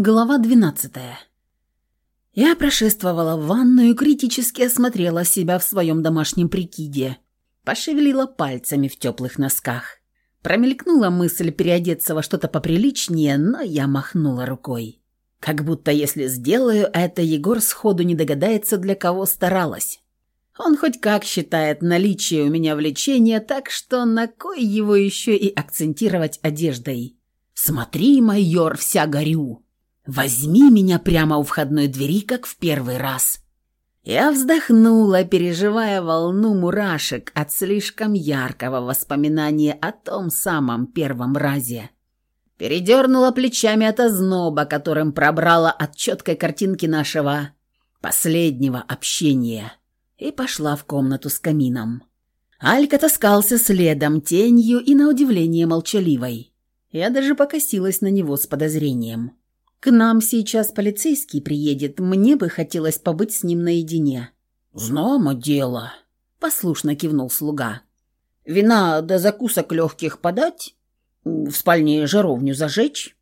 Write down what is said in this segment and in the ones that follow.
Глава 12. Я прошествовала в ванную и критически осмотрела себя в своем домашнем прикиде. Пошевелила пальцами в теплых носках. Промелькнула мысль переодеться во что-то поприличнее, но я махнула рукой. Как будто если сделаю это, Егор сходу не догадается, для кого старалась. Он хоть как считает наличие у меня влечения, так что на кой его еще и акцентировать одеждой? «Смотри, майор, вся горю!» Возьми меня прямо у входной двери, как в первый раз». Я вздохнула, переживая волну мурашек от слишком яркого воспоминания о том самом первом разе. Передернула плечами от озноба, которым пробрала от четкой картинки нашего последнего общения, и пошла в комнату с камином. Алька таскался следом, тенью и, на удивление, молчаливой. Я даже покосилась на него с подозрением. К нам сейчас полицейский приедет, мне бы хотелось побыть с ним наедине». «Знамо дело», — послушно кивнул слуга. «Вина да закусок легких подать? В спальне жаровню зажечь?»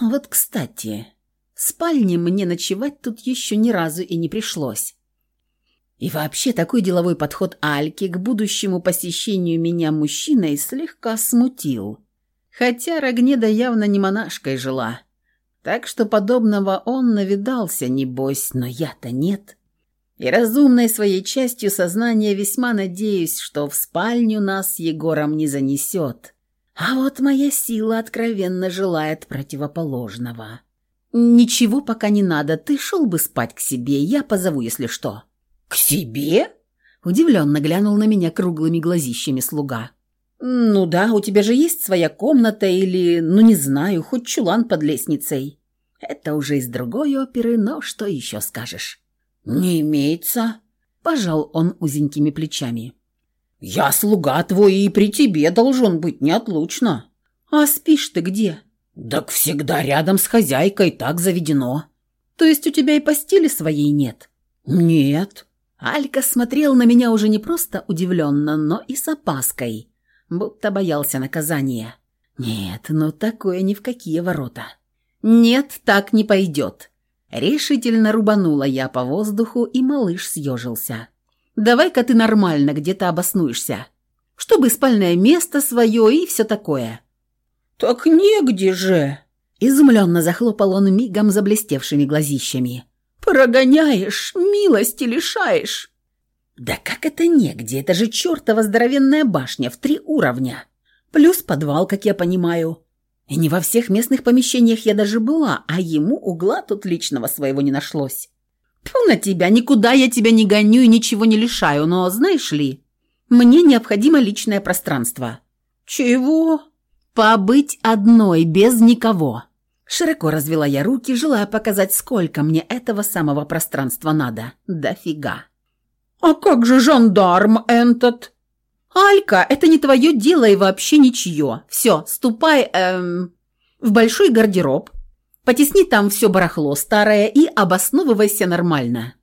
«Вот, кстати, в спальне мне ночевать тут еще ни разу и не пришлось». И вообще такой деловой подход Альки к будущему посещению меня мужчиной слегка смутил. Хотя Рогнеда явно не монашкой жила. Так что подобного он навидался, небось, но я-то нет. И разумной своей частью сознания весьма надеюсь, что в спальню нас с Егором не занесет. А вот моя сила откровенно желает противоположного. «Ничего пока не надо, ты шел бы спать к себе, я позову, если что». «К себе?» Удивленно глянул на меня круглыми глазищами слуга. «Ну да, у тебя же есть своя комната или, ну не знаю, хоть чулан под лестницей. Это уже из другой оперы, но что еще скажешь?» «Не имеется», – пожал он узенькими плечами. «Я слуга твой и при тебе должен быть неотлучно». «А спишь ты где?» «Так всегда рядом с хозяйкой, так заведено». «То есть у тебя и постели своей нет?» «Нет». Алька смотрел на меня уже не просто удивленно, но и с опаской будто боялся наказания. Нет, ну такое ни в какие ворота. Нет, так не пойдет. Решительно рубанула я по воздуху, и малыш съежился. Давай-ка ты нормально где-то обоснуешься. Чтобы спальное место свое и все такое. Так негде же. Изумленно захлопал он мигом заблестевшими глазищами. «Прогоняешь, милости лишаешь!» Да как это негде? Это же чертова здоровенная башня в три уровня. Плюс подвал, как я понимаю. И не во всех местных помещениях я даже была, а ему угла тут личного своего не нашлось. Тьфу на тебя, никуда я тебя не гоню и ничего не лишаю, но знаешь ли, мне необходимо личное пространство. Чего? Побыть одной, без никого. Широко развела я руки, желая показать, сколько мне этого самого пространства надо. Дофига. «А как же жандарм этот?» «Алька, это не твое дело и вообще ничье. Все, ступай эм, в большой гардероб, потесни там все барахло старое и обосновывайся нормально.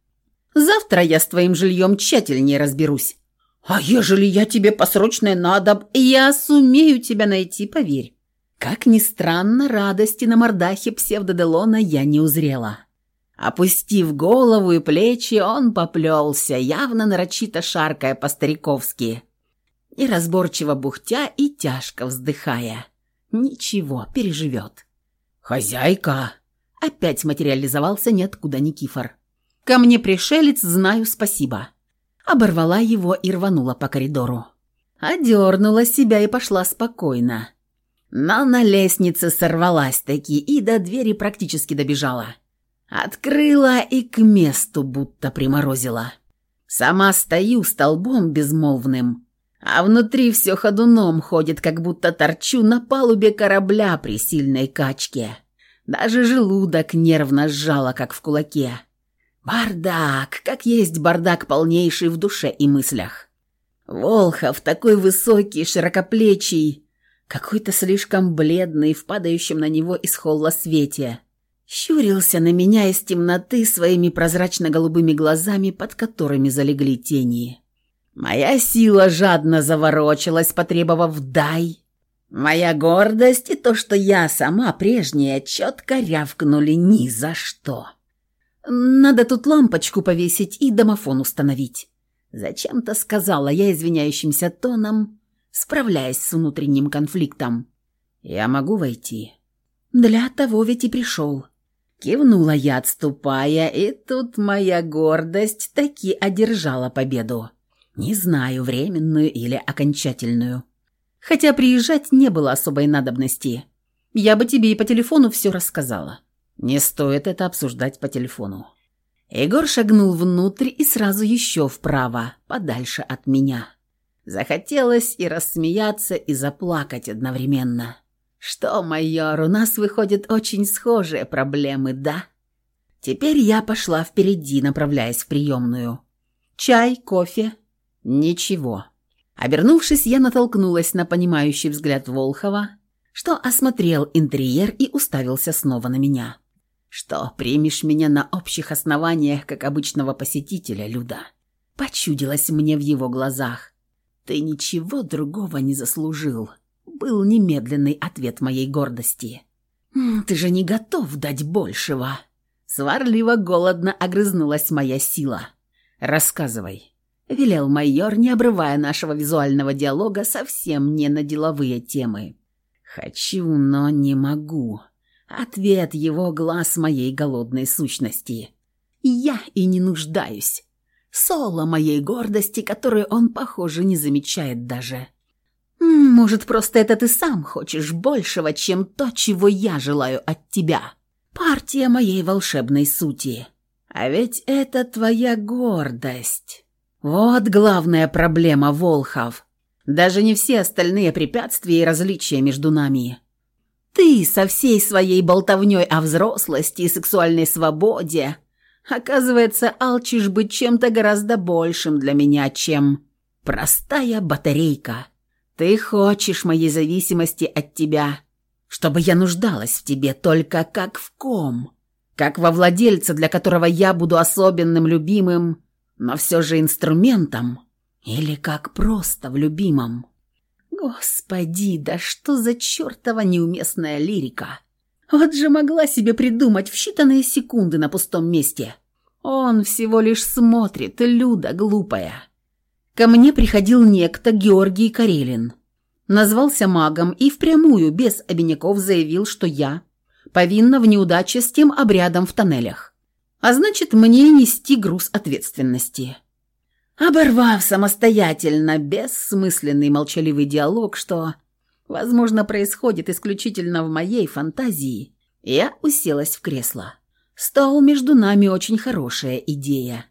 Завтра я с твоим жильем тщательнее разберусь». «А ежели я тебе посрочное надо...» «Я сумею тебя найти, поверь». Как ни странно, радости на мордахе псевдоделона я не узрела. Опустив голову и плечи, он поплелся, явно нарочито шаркая по-стариковски, неразборчиво бухтя и тяжко вздыхая. Ничего, переживет. «Хозяйка!» Опять материализовался ниоткуда Никифор. «Ко мне пришелец, знаю, спасибо». Оборвала его и рванула по коридору. Одернула себя и пошла спокойно. Но на лестнице сорвалась таки и до двери практически добежала. Открыла и к месту будто приморозила. Сама стою столбом безмолвным, а внутри все ходуном ходит, как будто торчу на палубе корабля при сильной качке. Даже желудок нервно сжало, как в кулаке. Бардак, как есть бардак полнейший в душе и мыслях. Волхов такой высокий, широкоплечий, какой-то слишком бледный в падающем на него из холла свете щурился на меня из темноты своими прозрачно-голубыми глазами, под которыми залегли тени. Моя сила жадно заворочилась, потребовав «дай». Моя гордость и то, что я сама прежняя, четко рявкнули ни за что. Надо тут лампочку повесить и домофон установить. Зачем-то сказала я извиняющимся тоном, справляясь с внутренним конфликтом. «Я могу войти?» «Для того ведь и пришел». Кивнула я, отступая, и тут моя гордость таки одержала победу. Не знаю, временную или окончательную. Хотя приезжать не было особой надобности. Я бы тебе и по телефону все рассказала. Не стоит это обсуждать по телефону. Егор шагнул внутрь и сразу еще вправо, подальше от меня. Захотелось и рассмеяться, и заплакать одновременно. Что, майор, у нас выходят очень схожие проблемы, да? Теперь я пошла впереди, направляясь в приемную. Чай, кофе? Ничего. Обернувшись, я натолкнулась на понимающий взгляд Волхова, что осмотрел интерьер и уставился снова на меня. «Что, примешь меня на общих основаниях, как обычного посетителя, Люда?» Почудилось мне в его глазах. «Ты ничего другого не заслужил», — был немедленный ответ моей гордости. «Ты же не готов дать большего». Сварливо-голодно огрызнулась моя сила. «Рассказывай», — велел майор, не обрывая нашего визуального диалога совсем не на деловые темы. «Хочу, но не могу», Ответ его глаз моей голодной сущности. Я и не нуждаюсь. Соло моей гордости, которую он, похоже, не замечает даже. Может, просто это ты сам хочешь большего, чем то, чего я желаю от тебя. Партия моей волшебной сути. А ведь это твоя гордость. Вот главная проблема, Волхов. Даже не все остальные препятствия и различия между нами. Ты со всей своей болтовней о взрослости и сексуальной свободе, оказывается, алчишь быть чем-то гораздо большим для меня, чем простая батарейка. Ты хочешь моей зависимости от тебя, чтобы я нуждалась в тебе только как в ком, как во владельце, для которого я буду особенным любимым, но все же инструментом, или как просто в любимом. Господи, да что за чертова неуместная лирика! Вот же могла себе придумать в считанные секунды на пустом месте. Он всего лишь смотрит, Люда глупая. Ко мне приходил некто Георгий Карелин. Назвался магом и впрямую, без обиняков, заявил, что я повинна в неудаче с тем обрядом в тоннелях. А значит, мне нести груз ответственности. Оборвав самостоятельно бессмысленный молчаливый диалог, что, возможно, происходит исключительно в моей фантазии, я уселась в кресло. Стол между нами очень хорошая идея.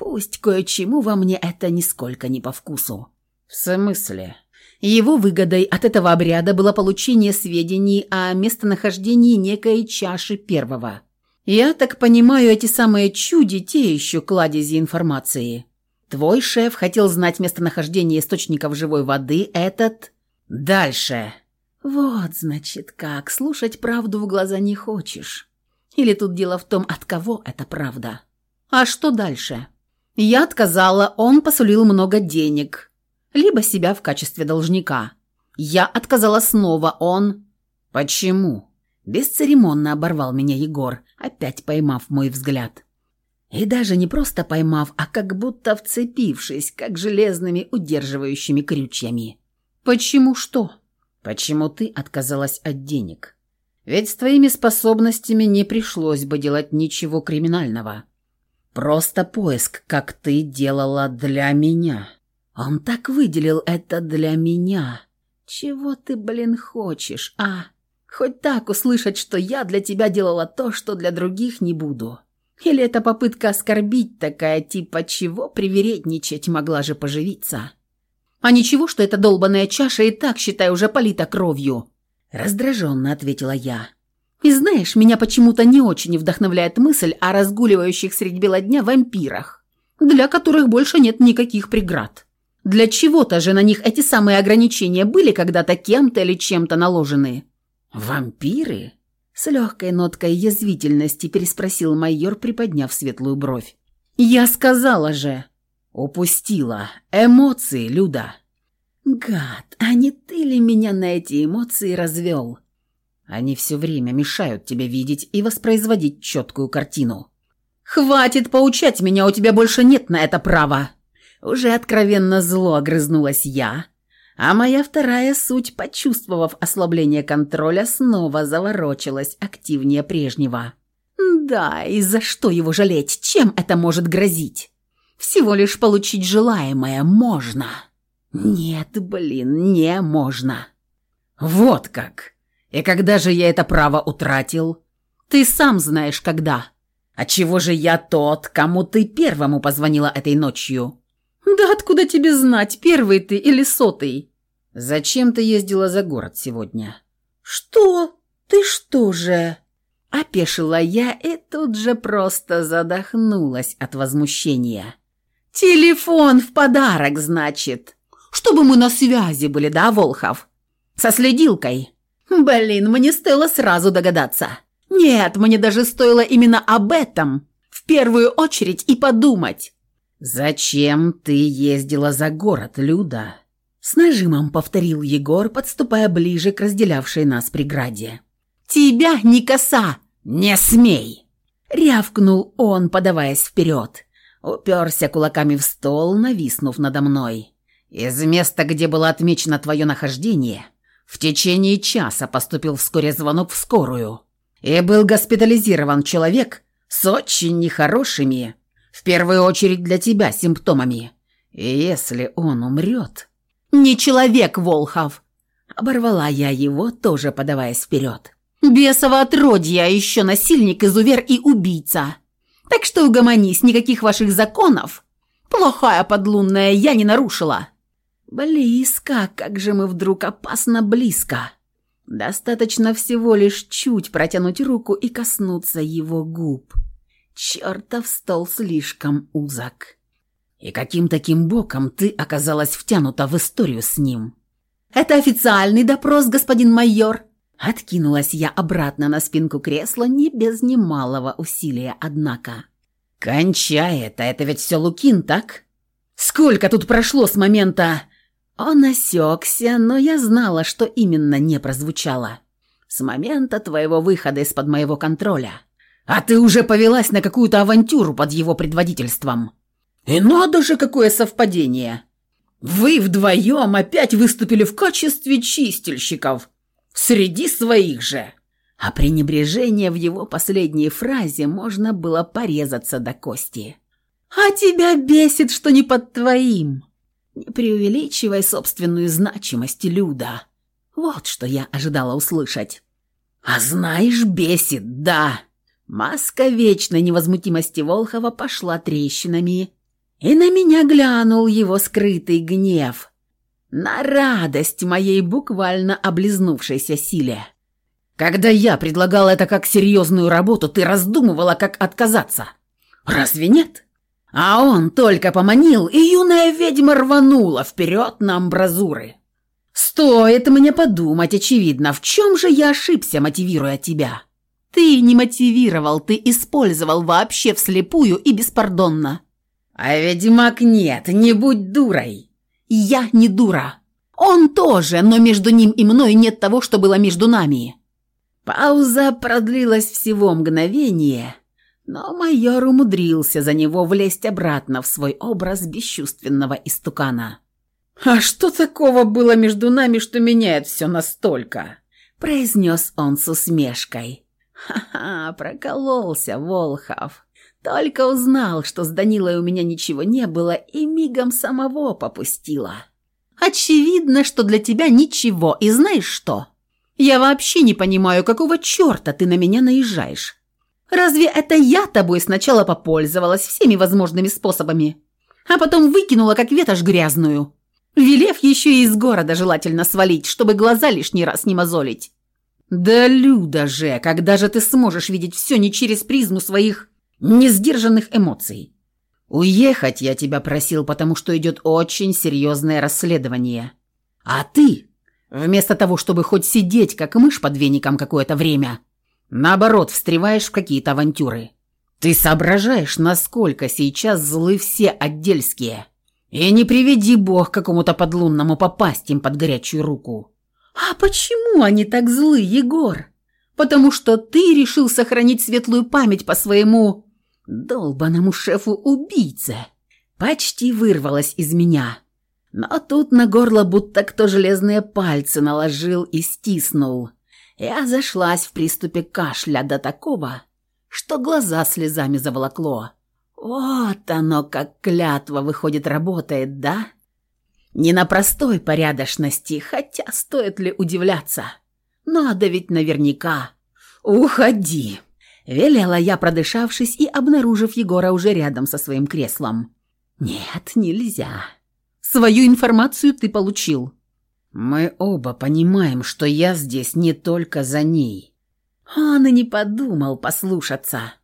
Пусть кое-чему во мне это нисколько не по вкусу. В смысле? Его выгодой от этого обряда было получение сведений о местонахождении некой чаши первого. Я так понимаю, эти самые чуди те еще кладези информации. Твой шеф хотел знать местонахождение источников живой воды, этот... Дальше. Вот, значит, как. Слушать правду в глаза не хочешь. Или тут дело в том, от кого эта правда? А что дальше? Я отказала, он посулил много денег. Либо себя в качестве должника. Я отказала снова, он... Почему? Бесцеремонно оборвал меня Егор, опять поймав мой взгляд. И даже не просто поймав, а как будто вцепившись, как железными удерживающими крючьями. «Почему что?» «Почему ты отказалась от денег?» «Ведь с твоими способностями не пришлось бы делать ничего криминального. Просто поиск, как ты делала для меня». «Он так выделил это для меня. Чего ты, блин, хочешь, а? Хоть так услышать, что я для тебя делала то, что для других не буду». Или это попытка оскорбить такая, типа чего привередничать могла же поживиться? А ничего, что эта долбаная чаша и так, считай, уже полита кровью. Раздраженно ответила я. И знаешь, меня почему-то не очень вдохновляет мысль о разгуливающих средь бела дня вампирах, для которых больше нет никаких преград. Для чего-то же на них эти самые ограничения были когда-то кем-то или чем-то наложены. Вампиры? С легкой ноткой язвительности переспросил майор, приподняв светлую бровь. «Я сказала же!» «Упустила. Эмоции, Люда!» Гад, а не ты ли меня на эти эмоции развел? Они все время мешают тебе видеть и воспроизводить четкую картину. Хватит поучать меня, у тебя больше нет на это права. Уже откровенно зло огрызнулась я, а моя вторая суть, почувствовав ослабление контроля, снова заворочилась активнее прежнего. Да, и за что его жалеть? Чем это может грозить? Всего лишь получить желаемое можно. Нет, блин, не можно. Вот как. И когда же я это право утратил? Ты сам знаешь, когда. А чего же я тот, кому ты первому позвонила этой ночью? Да откуда тебе знать, первый ты или сотый? Зачем ты ездила за город сегодня? Что? Ты что же? Опешила я и тут же просто задохнулась от возмущения. «Телефон в подарок, значит. Чтобы мы на связи были, да, Волхов? Со следилкой. Блин, мне стоило сразу догадаться. Нет, мне даже стоило именно об этом в первую очередь и подумать». «Зачем ты ездила за город, Люда?» С нажимом повторил Егор, подступая ближе к разделявшей нас преграде. «Тебя, не коса! Не смей!» Рявкнул он, подаваясь вперед. Уперся кулаками в стол, нависнув надо мной. «Из места, где было отмечено твое нахождение, в течение часа поступил вскоре звонок в скорую. И был госпитализирован человек с очень нехорошими, в первую очередь для тебя, симптомами. И если он умрет...» «Не человек, Волхов!» Оборвала я его, тоже подаваясь вперед. Бесово отродье, а еще насильник, изувер и убийца. Так что угомонись, никаких ваших законов. Плохая подлунная я не нарушила. Близко, как же мы вдруг опасно близко. Достаточно всего лишь чуть протянуть руку и коснуться его губ. Чертов стол слишком узок. И каким таким боком ты оказалась втянута в историю с ним? Это официальный допрос, господин майор. Откинулась я обратно на спинку кресла, не без немалого усилия, однако. «Кончай это, это ведь все Лукин, так? Сколько тут прошло с момента...» Он осекся, но я знала, что именно не прозвучало. «С момента твоего выхода из-под моего контроля. А ты уже повелась на какую-то авантюру под его предводительством. И надо же, какое совпадение! Вы вдвоем опять выступили в качестве чистильщиков!» Среди своих же. А пренебрежение в его последней фразе можно было порезаться до кости. «А тебя бесит, что не под твоим!» «Не преувеличивай собственную значимость, Люда!» Вот что я ожидала услышать. «А знаешь, бесит, да!» Маска вечной невозмутимости Волхова пошла трещинами, и на меня глянул его скрытый гнев, на радость моей буквально облизнувшейся силе. Когда я предлагал это как серьезную работу, ты раздумывала, как отказаться. Разве нет? А он только поманил, и юная ведьма рванула вперед на амбразуры. Стоит мне подумать, очевидно, в чем же я ошибся, мотивируя тебя. Ты не мотивировал, ты использовал вообще вслепую и беспардонно. А ведьмак нет, не будь дурой. Я не дура. Он тоже, но между ним и мной нет того, что было между нами. Пауза продлилась всего мгновение, но майор умудрился за него влезть обратно в свой образ бесчувственного истукана. «А что такого было между нами, что меняет все настолько?» произнес он с усмешкой. «Ха-ха, прокололся Волхов. Только узнал, что с Данилой у меня ничего не было, и мигом самого попустила. Очевидно, что для тебя ничего, и знаешь что? Я вообще не понимаю, какого черта ты на меня наезжаешь. Разве это я тобой сначала попользовалась всеми возможными способами, а потом выкинула как ветошь грязную, велев еще и из города желательно свалить, чтобы глаза лишний раз не мозолить? Да, Люда же, когда же ты сможешь видеть все не через призму своих несдержанных эмоций. Уехать я тебя просил, потому что идет очень серьезное расследование. А ты, вместо того, чтобы хоть сидеть, как мышь под веником какое-то время, наоборот, встреваешь в какие-то авантюры. Ты соображаешь, насколько сейчас злы все отдельские. И не приведи бог какому-то подлунному попасть им под горячую руку. А почему они так злы, Егор? Потому что ты решил сохранить светлую память по своему долбаному шефу-убийце. Почти вырвалось из меня. Но тут на горло будто кто железные пальцы наложил и стиснул. Я зашлась в приступе кашля до такого, что глаза слезами заволокло. Вот оно, как клятва, выходит, работает, да? Не на простой порядочности, хотя стоит ли удивляться. Надо ведь наверняка. «Уходи!» – велела я, продышавшись и обнаружив Егора уже рядом со своим креслом. «Нет, нельзя. Свою информацию ты получил». «Мы оба понимаем, что я здесь не только за ней». Он и не подумал послушаться.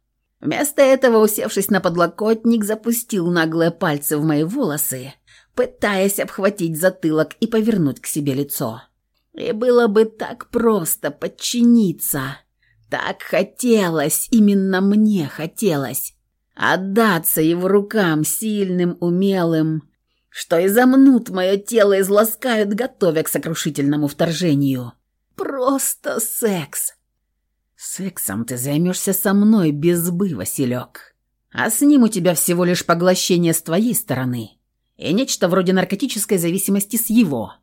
Вместо этого, усевшись на подлокотник, запустил наглые пальцы в мои волосы, пытаясь обхватить затылок и повернуть к себе лицо. И было бы так просто подчиниться. Так хотелось, именно мне хотелось. Отдаться его рукам, сильным, умелым, что изомнут мое тело и изласкают, готовя к сокрушительному вторжению. Просто секс. Сексом ты займешься со мной без сбы, Василек. А с ним у тебя всего лишь поглощение с твоей стороны и нечто вроде наркотической зависимости с его.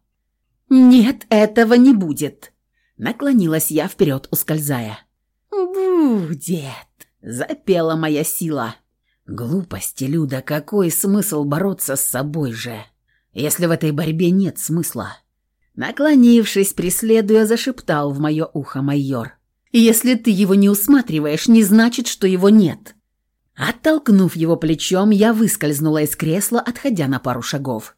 Нет, этого не будет. Наклонилась я вперед, ускользая. «Будет!» – запела моя сила. Глупости, Люда, какой смысл бороться с собой же, если в этой борьбе нет смысла? Наклонившись, преследуя, зашептал в мое ухо майор. «Если ты его не усматриваешь, не значит, что его нет». Оттолкнув его плечом, я выскользнула из кресла, отходя на пару шагов.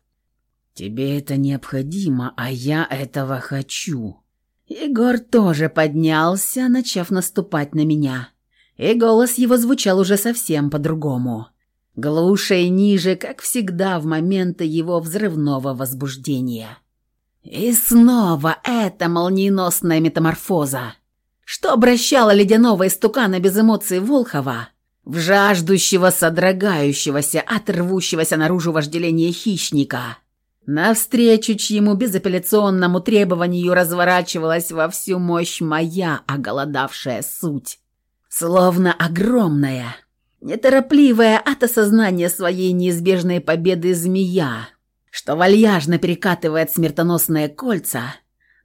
«Тебе это необходимо, а я этого хочу». Егор тоже поднялся, начав наступать на меня и голос его звучал уже совсем по-другому. Глуше и ниже, как всегда в моменты его взрывного возбуждения. И снова эта молниеносная метаморфоза, что обращала ледяного истукана без эмоций Волхова в жаждущего, содрогающегося, отрвущегося наружу вожделения хищника, навстречу чьему безапелляционному требованию разворачивалась во всю мощь моя оголодавшая суть словно огромная, неторопливая от осознания своей неизбежной победы змея, что вальяжно перекатывает смертоносные кольца,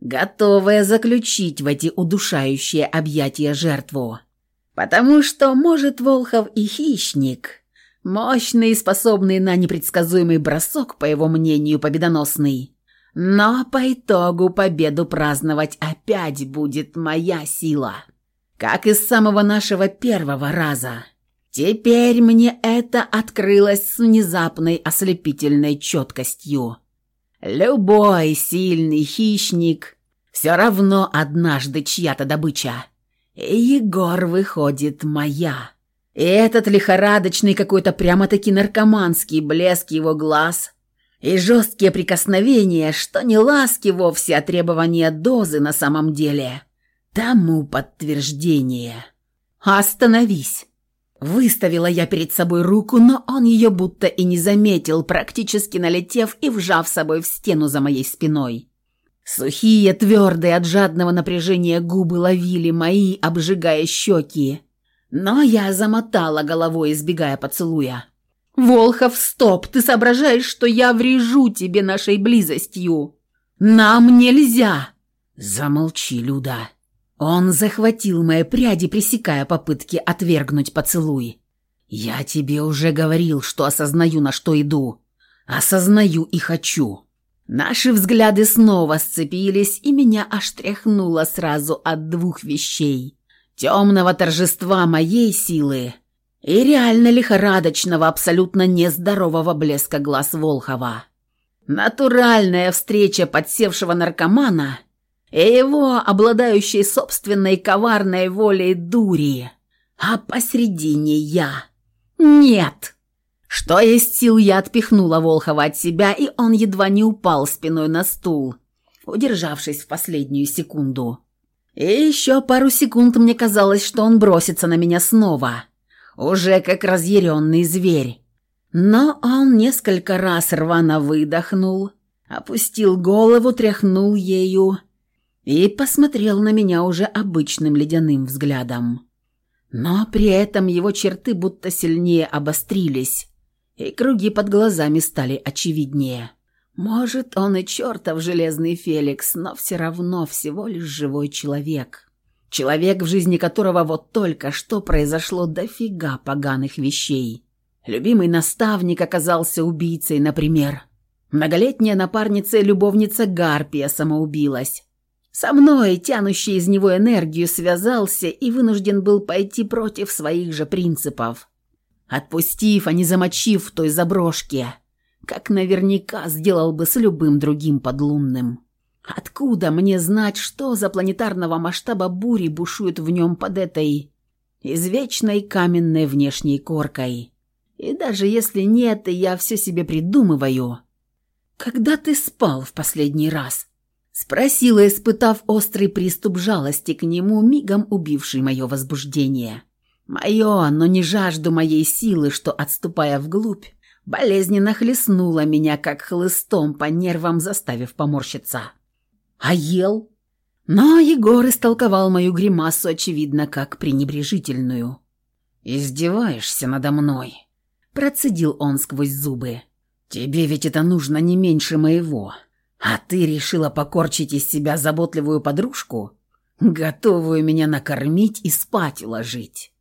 готовая заключить в эти удушающие объятия жертву. Потому что, может, Волхов и хищник, мощный и способный на непредсказуемый бросок, по его мнению, победоносный, но по итогу победу праздновать опять будет моя сила как из самого нашего первого раза. Теперь мне это открылось с внезапной ослепительной четкостью. Любой сильный хищник все равно однажды чья-то добыча. И Егор выходит моя. И этот лихорадочный какой-то прямо-таки наркоманский блеск его глаз и жесткие прикосновения, что не ласки вовсе, а требования дозы на самом деле – тому подтверждение. «Остановись!» Выставила я перед собой руку, но он ее будто и не заметил, практически налетев и вжав собой в стену за моей спиной. Сухие, твердые от жадного напряжения губы ловили мои, обжигая щеки. Но я замотала головой, избегая поцелуя. «Волхов, стоп! Ты соображаешь, что я врежу тебе нашей близостью? Нам нельзя!» «Замолчи, Люда!» Он захватил мои пряди, пресекая попытки отвергнуть поцелуй. «Я тебе уже говорил, что осознаю, на что иду. Осознаю и хочу». Наши взгляды снова сцепились, и меня аж тряхнуло сразу от двух вещей. Темного торжества моей силы и реально лихорадочного, абсолютно нездорового блеска глаз Волхова. Натуральная встреча подсевшего наркомана — и его, обладающей собственной коварной волей дури, а посредине я. Нет! Что есть сил, я отпихнула Волхова от себя, и он едва не упал спиной на стул, удержавшись в последнюю секунду. И еще пару секунд мне казалось, что он бросится на меня снова, уже как разъяренный зверь. Но он несколько раз рвано выдохнул, опустил голову, тряхнул ею и посмотрел на меня уже обычным ледяным взглядом. Но при этом его черты будто сильнее обострились, и круги под глазами стали очевиднее. Может, он и чертов железный Феликс, но все равно всего лишь живой человек. Человек, в жизни которого вот только что произошло дофига поганых вещей. Любимый наставник оказался убийцей, например. Многолетняя напарница и любовница Гарпия самоубилась. Со мной, тянущий из него энергию, связался и вынужден был пойти против своих же принципов. Отпустив, а не замочив в той заброшке, как наверняка сделал бы с любым другим подлунным. Откуда мне знать, что за планетарного масштаба бури бушует в нем под этой извечной каменной внешней коркой? И даже если нет, я все себе придумываю. «Когда ты спал в последний раз?» Спросила, испытав острый приступ жалости к нему, мигом убивший мое возбуждение. Мое, но не жажду моей силы, что, отступая вглубь, болезненно хлестнула меня, как хлыстом по нервам, заставив поморщиться. А ел? Но Егор истолковал мою гримасу, очевидно, как пренебрежительную. «Издеваешься надо мной?» Процедил он сквозь зубы. «Тебе ведь это нужно не меньше моего. А ты решила покорчить из себя заботливую подружку, готовую меня накормить и спать уложить.